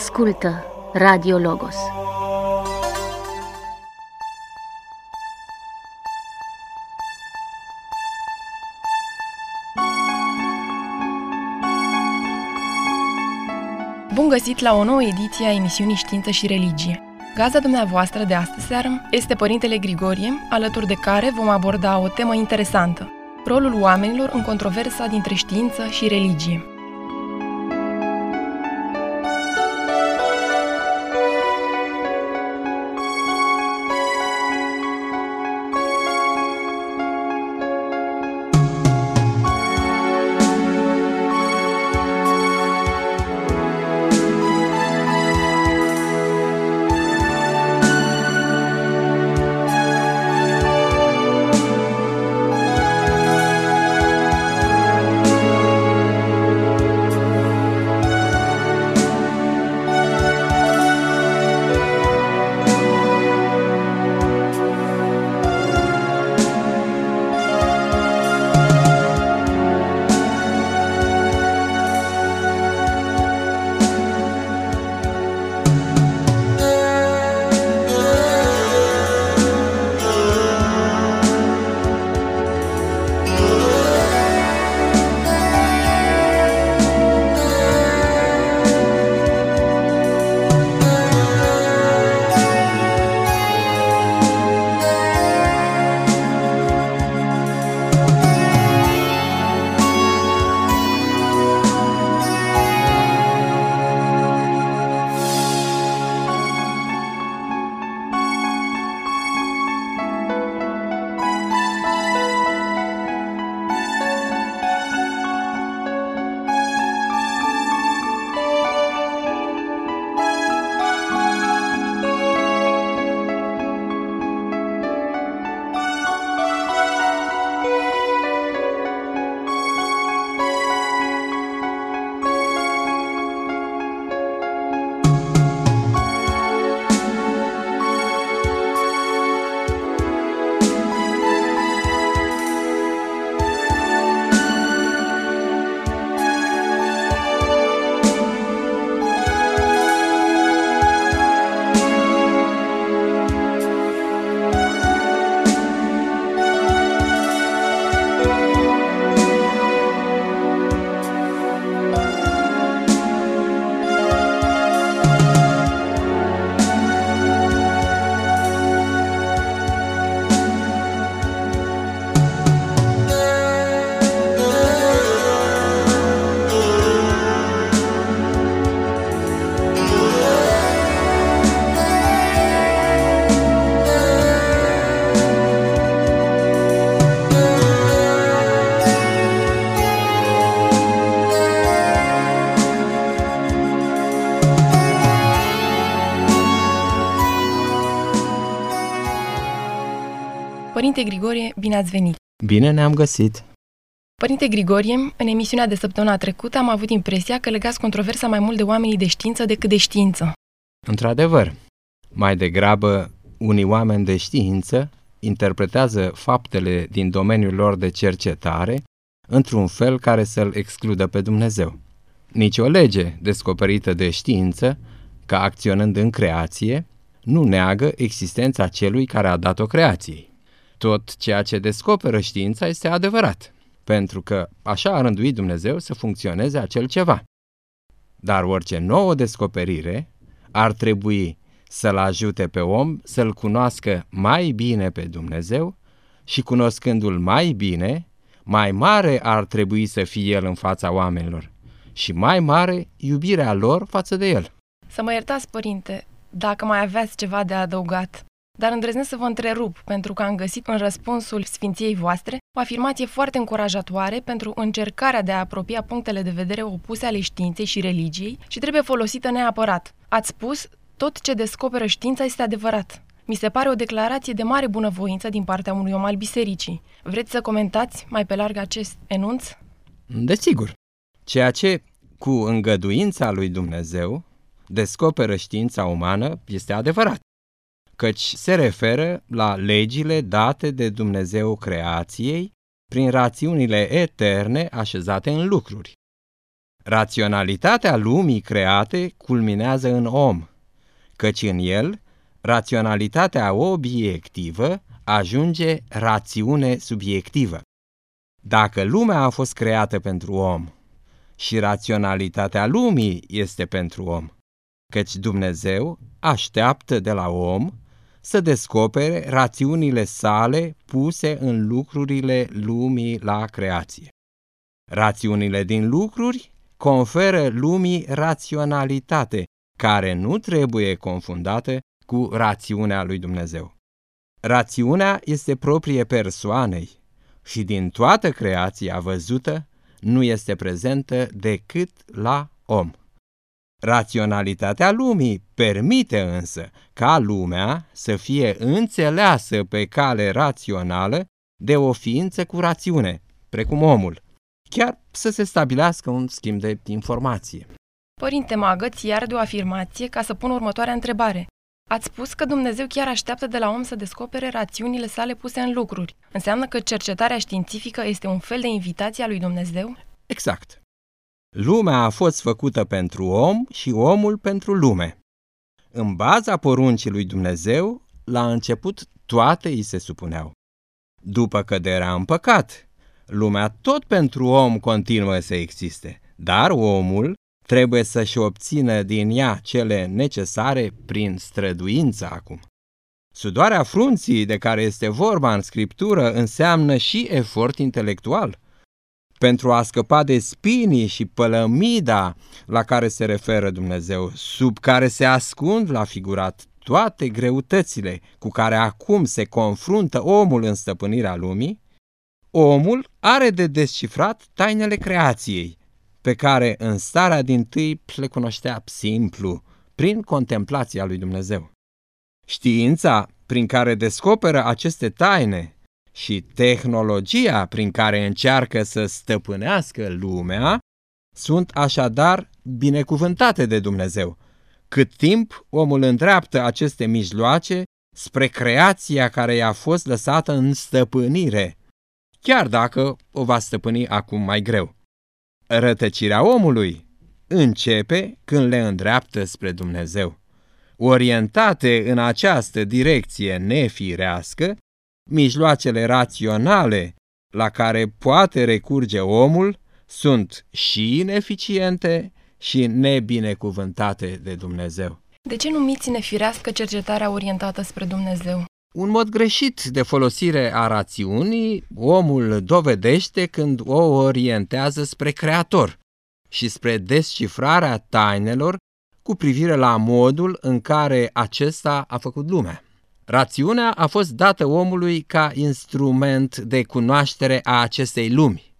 Ascultă Radio Logos. Bun găsit la o nouă ediție a emisiunii Știință și Religie. Gaza dumneavoastră de astăzi seară este Părintele Grigorie, alături de care vom aborda o temă interesantă, rolul oamenilor în controversa dintre știință și religie. Părinte Grigorie, bine ați venit! Bine ne-am găsit! Părinte Grigorie, în emisiunea de săptămâna trecută am avut impresia că legați controversa mai mult de oamenii de știință decât de știință. Într-adevăr, mai degrabă, unii oameni de știință interpretează faptele din domeniul lor de cercetare într-un fel care să-l excludă pe Dumnezeu. Nici o lege descoperită de știință, ca acționând în creație, nu neagă existența celui care a dat-o creației tot ceea ce descoperă știința este adevărat, pentru că așa a rânduit Dumnezeu să funcționeze acel ceva. Dar orice nouă descoperire ar trebui să-l ajute pe om să-l cunoască mai bine pe Dumnezeu și cunoscându-l mai bine, mai mare ar trebui să fie el în fața oamenilor și mai mare iubirea lor față de el. Să mă iertați, părinte, dacă mai aveați ceva de adăugat. Dar îndrăznesc să vă întrerup, pentru că am găsit în răspunsul Sfinției voastre o afirmație foarte încurajatoare pentru încercarea de a apropia punctele de vedere opuse ale științei și religiei și trebuie folosită neapărat. Ați spus, tot ce descoperă știința este adevărat. Mi se pare o declarație de mare bunăvoință din partea unui om al bisericii. Vreți să comentați mai pe larg acest enunț? Desigur. Ceea ce, cu îngăduința lui Dumnezeu, descoperă știința umană este adevărat căci se referă la legile date de Dumnezeu creației prin rațiunile eterne așezate în lucruri. Raționalitatea lumii create culminează în om, căci în el raționalitatea obiectivă ajunge rațiune subiectivă. Dacă lumea a fost creată pentru om și raționalitatea lumii este pentru om, căci Dumnezeu așteaptă de la om să descopere rațiunile sale puse în lucrurile lumii la creație. Rațiunile din lucruri conferă lumii raționalitate, care nu trebuie confundată cu rațiunea lui Dumnezeu. Rațiunea este proprie persoanei și din toată creația văzută nu este prezentă decât la om. Raționalitatea lumii permite însă ca lumea să fie înțeleasă pe cale rațională de o ființă cu rațiune, precum omul, chiar să se stabilească un schimb de informație. Părinte Magă, ți iar de o afirmație ca să pun următoarea întrebare. Ați spus că Dumnezeu chiar așteaptă de la om să descopere rațiunile sale puse în lucruri. Înseamnă că cercetarea științifică este un fel de invitație a lui Dumnezeu? Exact. Lumea a fost făcută pentru om și omul pentru lume. În baza poruncii lui Dumnezeu, la început toate îi se supuneau. După căderea în păcat, lumea tot pentru om continuă să existe, dar omul trebuie să-și obțină din ea cele necesare prin străduință acum. Sudoarea frunții de care este vorba în scriptură înseamnă și efort intelectual. Pentru a scăpa de spinii și pălămida la care se referă Dumnezeu, sub care se ascund la figurat toate greutățile cu care acum se confruntă omul în stăpânirea lumii, omul are de descifrat tainele creației, pe care în starea din tâi le cunoștea simplu, prin contemplația lui Dumnezeu. Știința prin care descoperă aceste taine și tehnologia prin care încearcă să stăpânească lumea sunt așadar binecuvântate de Dumnezeu, cât timp omul îndreaptă aceste mijloace spre creația care i-a fost lăsată în stăpânire, chiar dacă o va stăpâni acum mai greu. Rătăcirea omului începe când le îndreaptă spre Dumnezeu. Orientate în această direcție nefirească, mijloacele raționale la care poate recurge omul sunt și ineficiente și nebinecuvântate de Dumnezeu. De ce numiți nefirească cercetarea orientată spre Dumnezeu? Un mod greșit de folosire a rațiunii omul dovedește când o orientează spre Creator și spre descifrarea tainelor cu privire la modul în care acesta a făcut lumea. Rațiunea a fost dată omului ca instrument de cunoaștere a acestei lumi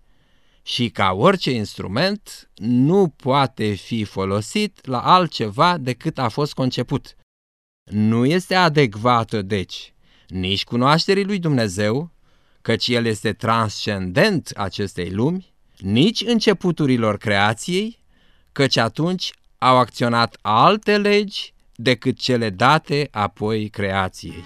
și ca orice instrument nu poate fi folosit la altceva decât a fost conceput. Nu este adecvată, deci, nici cunoașterii lui Dumnezeu, căci El este transcendent acestei lumi, nici începuturilor creației, căci atunci au acționat alte legi decât cele date apoi creației.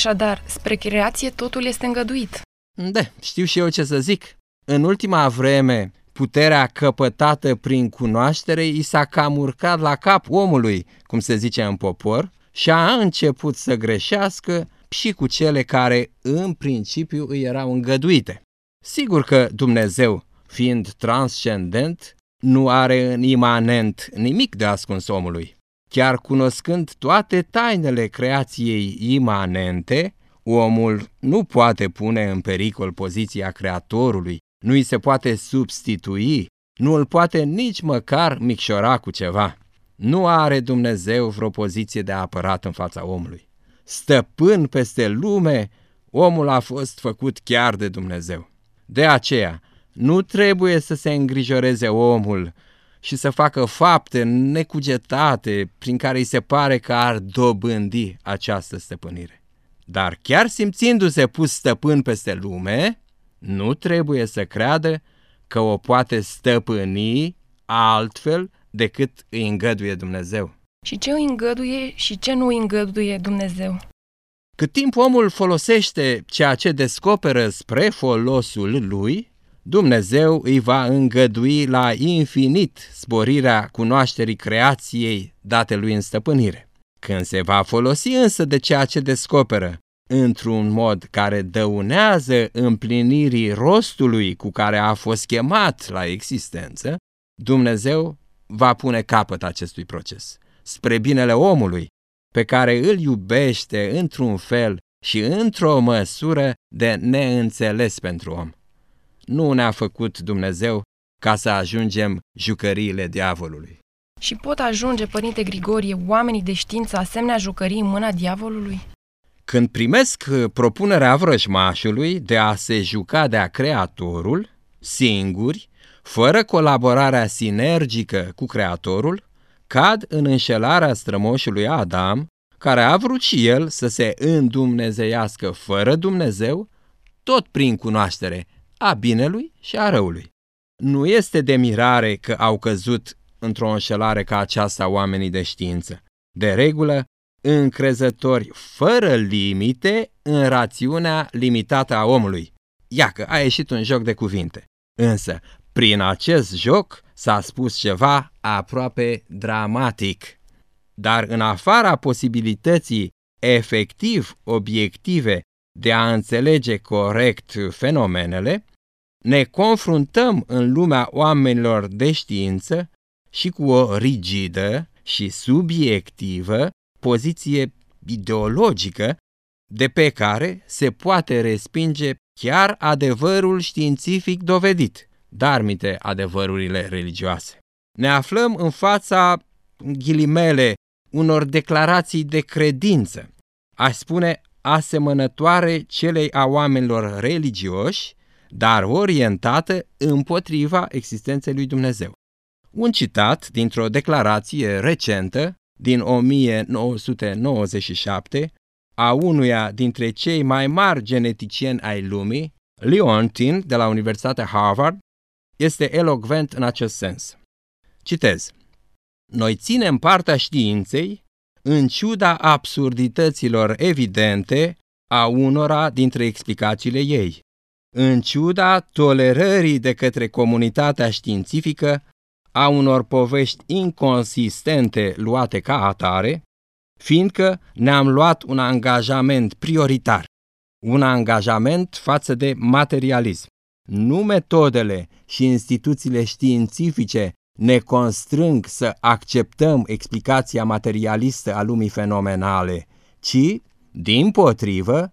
Așadar, spre creație totul este îngăduit. Da, știu și eu ce să zic. În ultima vreme, puterea căpătată prin cunoaștere i s-a cam urcat la cap omului, cum se zice în popor, și a început să greșească și cu cele care în principiu îi erau îngăduite. Sigur că Dumnezeu, fiind transcendent, nu are în imanent nimic de ascuns omului. Chiar cunoscând toate tainele creației imanente, omul nu poate pune în pericol poziția creatorului, nu îi se poate substitui, nu îl poate nici măcar micșora cu ceva. Nu are Dumnezeu vreo poziție de apărat în fața omului. Stăpân peste lume, omul a fost făcut chiar de Dumnezeu. De aceea, nu trebuie să se îngrijoreze omul și să facă fapte necugetate prin care îi se pare că ar dobândi această stăpânire. Dar chiar simțindu-se pus stăpân peste lume, nu trebuie să creadă că o poate stăpâni altfel decât îi îngăduie Dumnezeu. Și ce îi îngăduie și ce nu îi îngăduie Dumnezeu? Cât timp omul folosește ceea ce descoperă spre folosul lui, Dumnezeu îi va îngădui la infinit sporirea cunoașterii creației date lui în stăpânire. Când se va folosi însă de ceea ce descoperă într-un mod care dăunează împlinirii rostului cu care a fost chemat la existență, Dumnezeu va pune capăt acestui proces, spre binele omului, pe care îl iubește într-un fel și într-o măsură de neînțeles pentru om. Nu ne-a făcut Dumnezeu ca să ajungem jucăriile diavolului. Și pot ajunge, Părinte Grigorie, oamenii de știință asemenea jucării în mâna diavolului? Când primesc propunerea vrăjmașului de a se juca de-a creatorul, singuri, fără colaborarea sinergică cu creatorul, cad în înșelarea strămoșului Adam, care a vrut și el să se îndumnezeiască fără Dumnezeu, tot prin cunoaștere a binelui și a răului. Nu este de mirare că au căzut într-o înșelare ca aceasta oamenii de știință. De regulă, încrezători fără limite în rațiunea limitată a omului. Iacă, a ieșit un joc de cuvinte. Însă, prin acest joc s-a spus ceva aproape dramatic. Dar în afara posibilității efectiv obiective de a înțelege corect fenomenele, ne confruntăm în lumea oamenilor de știință și cu o rigidă și subiectivă poziție ideologică de pe care se poate respinge chiar adevărul științific dovedit, darmite adevărurile religioase. Ne aflăm în fața, ghilimele, unor declarații de credință, aș spune asemănătoare celei a oamenilor religioși, dar orientată împotriva existenței lui Dumnezeu. Un citat dintr-o declarație recentă din 1997 a unuia dintre cei mai mari geneticieni ai lumii, Leontin de la Universitatea Harvard, este elocvent în acest sens. Citez. Noi ținem partea științei în ciuda absurdităților evidente a unora dintre explicațiile ei, în ciuda tolerării de către comunitatea științifică a unor povești inconsistente luate ca atare, fiindcă ne-am luat un angajament prioritar, un angajament față de materialism. Nu metodele și instituțiile științifice ne constrâng să acceptăm explicația materialistă a lumii fenomenale, ci, din potrivă,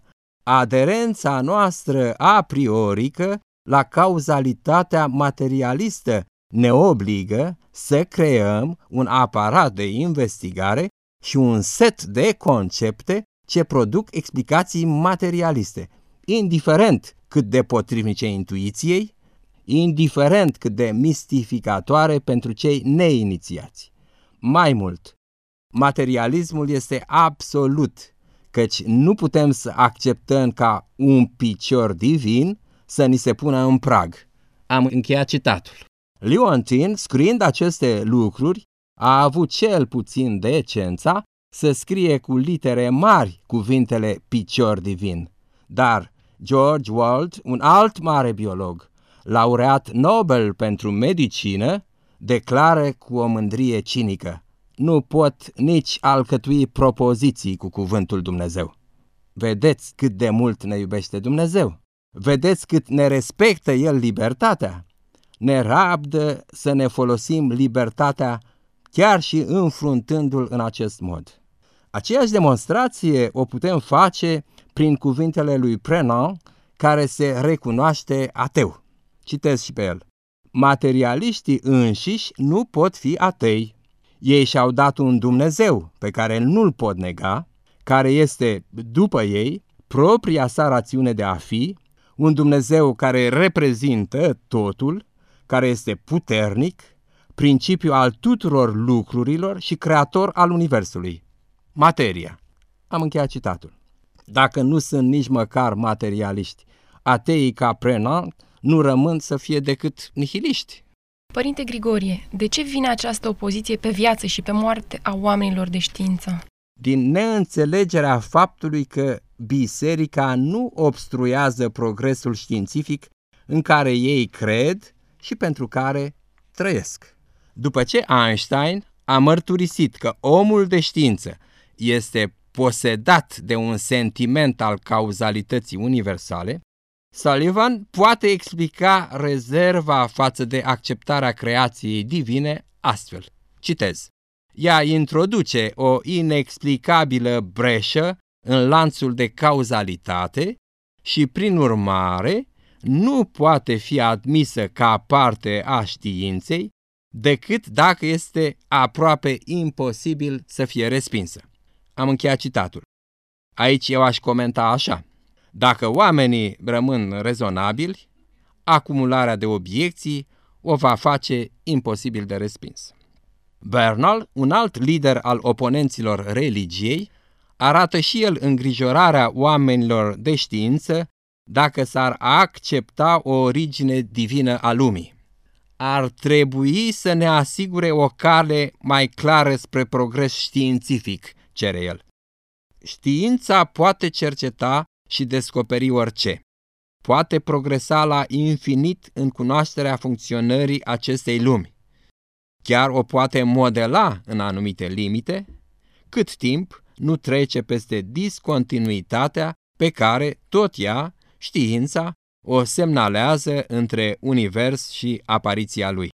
aderența noastră a priorică la cauzalitatea materialistă ne obligă să creăm un aparat de investigare și un set de concepte ce produc explicații materialiste, indiferent cât de potrivnice intuiției, indiferent cât de mistificatoare pentru cei neinițiați. Mai mult, materialismul este absolut, căci nu putem să acceptăm ca un picior divin să ni se pună în prag. Am încheiat citatul. Leontin, scriind aceste lucruri, a avut cel puțin decența să scrie cu litere mari cuvintele picior divin. Dar George Wald, un alt mare biolog, laureat Nobel pentru medicină, declară cu o mândrie cinică. Nu pot nici alcătui propoziții cu cuvântul Dumnezeu. Vedeți cât de mult ne iubește Dumnezeu. Vedeți cât ne respectă El libertatea. Ne rabdă să ne folosim libertatea chiar și înfruntându-l în acest mod. Aceeași demonstrație o putem face prin cuvintele lui Prenan, care se recunoaște ateu. Citez și pe el. Materialiștii înșiși nu pot fi atei. Ei și-au dat un Dumnezeu pe care nu-l pot nega, care este, după ei, propria sa rațiune de a fi, un Dumnezeu care reprezintă totul, care este puternic, principiu al tuturor lucrurilor și creator al Universului. Materia. Am încheiat citatul. Dacă nu sunt nici măcar materialiști, ateii ca Prenant nu rămân să fie decât nihiliști. Părinte Grigorie, de ce vine această opoziție pe viață și pe moarte a oamenilor de știință? Din neînțelegerea faptului că biserica nu obstruiază progresul științific în care ei cred și pentru care trăiesc. După ce Einstein a mărturisit că omul de știință este posedat de un sentiment al cauzalității universale, Sullivan poate explica rezerva față de acceptarea creației divine astfel. Citez. Ea introduce o inexplicabilă breșă în lanțul de cauzalitate și, prin urmare, nu poate fi admisă ca parte a științei decât dacă este aproape imposibil să fie respinsă. Am încheiat citatul. Aici eu aș comenta așa. Dacă oamenii rămân rezonabili, acumularea de obiecții o va face imposibil de respins. Bernal, un alt lider al oponenților religiei, arată și el îngrijorarea oamenilor de știință dacă s-ar accepta o origine divină a lumii. Ar trebui să ne asigure o cale mai clară spre progres științific, cere el. Știința poate cerceta și descoperi orice. Poate progresa la infinit în cunoașterea funcționării acestei lumi. Chiar o poate modela în anumite limite, cât timp nu trece peste discontinuitatea pe care tot ea, știința, o semnalează între univers și apariția lui.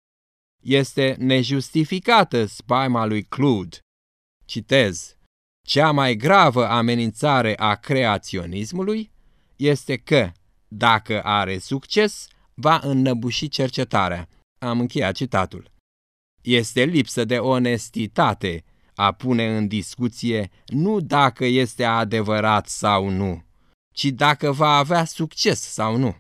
Este nejustificată spaima lui Clud. Citez, cea mai gravă amenințare a creaționismului este că, dacă are succes, va înnăbuși cercetarea. Am încheiat citatul. Este lipsă de onestitate a pune în discuție nu dacă este adevărat sau nu, ci dacă va avea succes sau nu.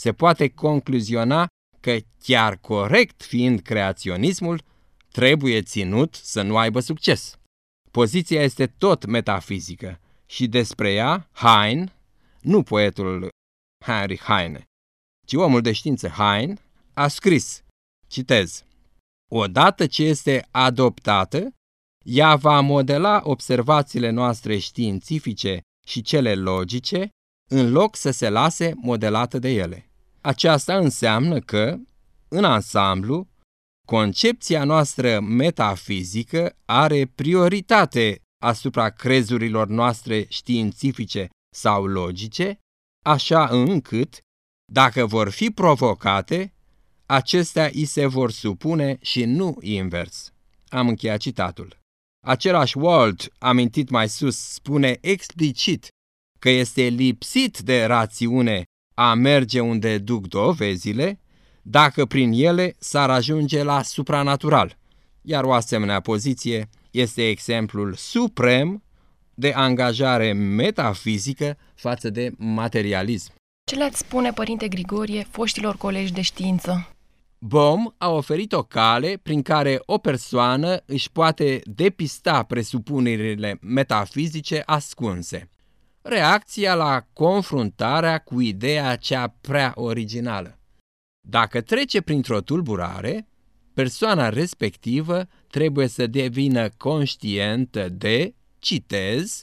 Se poate concluziona că chiar corect fiind creaționismul, trebuie ținut să nu aibă succes. Poziția este tot metafizică și despre ea Heine, nu poetul Heinrich Heine, ci omul de știință Heine, a scris, citez, Odată ce este adoptată, ea va modela observațiile noastre științifice și cele logice, în loc să se lase modelată de ele. Aceasta înseamnă că, în ansamblu, Concepția noastră metafizică are prioritate asupra crezurilor noastre științifice sau logice, așa încât, dacă vor fi provocate, acestea îi se vor supune și nu invers. Am încheiat citatul. Același Walt, amintit mai sus, spune explicit că este lipsit de rațiune a merge unde duc dovezile dacă prin ele s-ar ajunge la supranatural, iar o asemenea poziție este exemplul suprem de angajare metafizică față de materialism. Ce le-ați spune, Părinte Grigorie, foștilor colegi de știință? Bohm a oferit o cale prin care o persoană își poate depista presupunerile metafizice ascunse. Reacția la confruntarea cu ideea cea prea originală. Dacă trece printr-o tulburare, persoana respectivă trebuie să devină conștientă de, citez,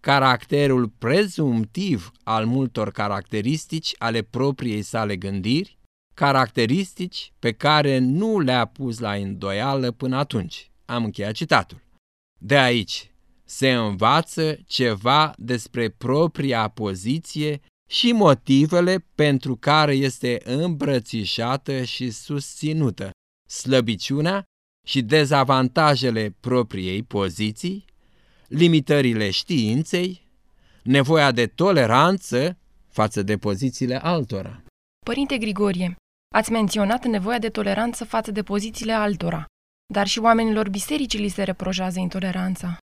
caracterul prezumtiv al multor caracteristici ale propriei sale gândiri, caracteristici pe care nu le-a pus la îndoială până atunci. Am încheiat citatul. De aici se învață ceva despre propria poziție și motivele pentru care este îmbrățișată și susținută, slăbiciunea și dezavantajele propriei poziții, limitările științei, nevoia de toleranță față de pozițiile altora. Părinte Grigorie, ați menționat nevoia de toleranță față de pozițiile altora, dar și oamenilor bisericii li se reproșează intoleranța.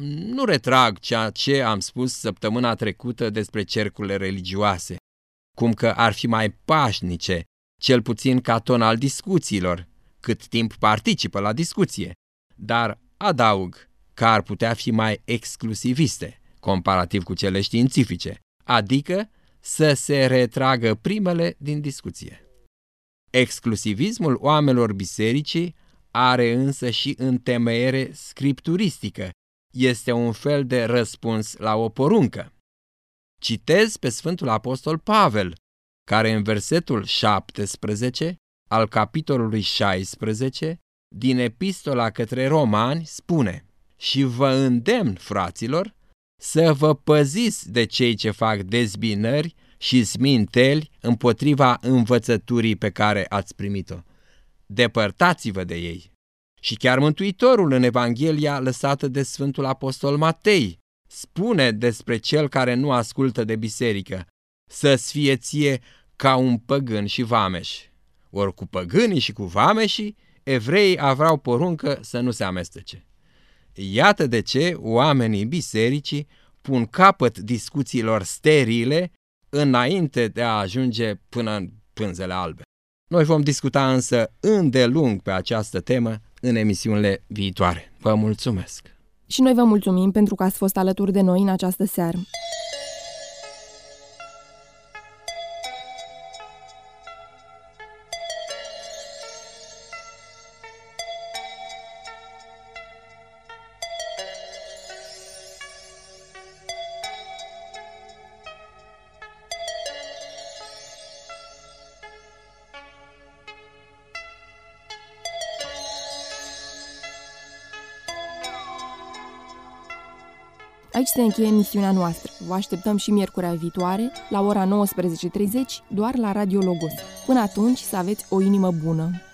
Nu retrag ceea ce am spus săptămâna trecută despre cercurile religioase, cum că ar fi mai pașnice, cel puțin ca ton al discuțiilor, cât timp participă la discuție, dar adaug că ar putea fi mai exclusiviste, comparativ cu cele științifice, adică să se retragă primele din discuție. Exclusivismul oamenilor bisericii are însă și întemeiere scripturistică, este un fel de răspuns la o poruncă. Citez pe Sfântul Apostol Pavel, care în versetul 17 al capitolului 16 din epistola către romani spune Și vă îndemn, fraților, să vă păziți de cei ce fac dezbinări și sminteli împotriva învățăturii pe care ați primit-o. Depărtați-vă de ei. Și chiar Mântuitorul în Evanghelia lăsată de Sfântul Apostol Matei spune despre cel care nu ascultă de biserică, să-ți fie ție ca un păgân și vameș. Ori cu păgânii și cu vameșii, evreii aveau poruncă să nu se amestece. Iată de ce oamenii bisericii pun capăt discuțiilor sterile înainte de a ajunge până în pânzele albe. Noi vom discuta însă îndelung pe această temă în emisiunile viitoare. Vă mulțumesc! Și noi vă mulțumim pentru că ați fost alături de noi în această seară. Se încheie emisiunea noastră. Vă așteptăm și miercurea viitoare, la ora 19.30, doar la Radio Logos. Până atunci, să aveți o inimă bună!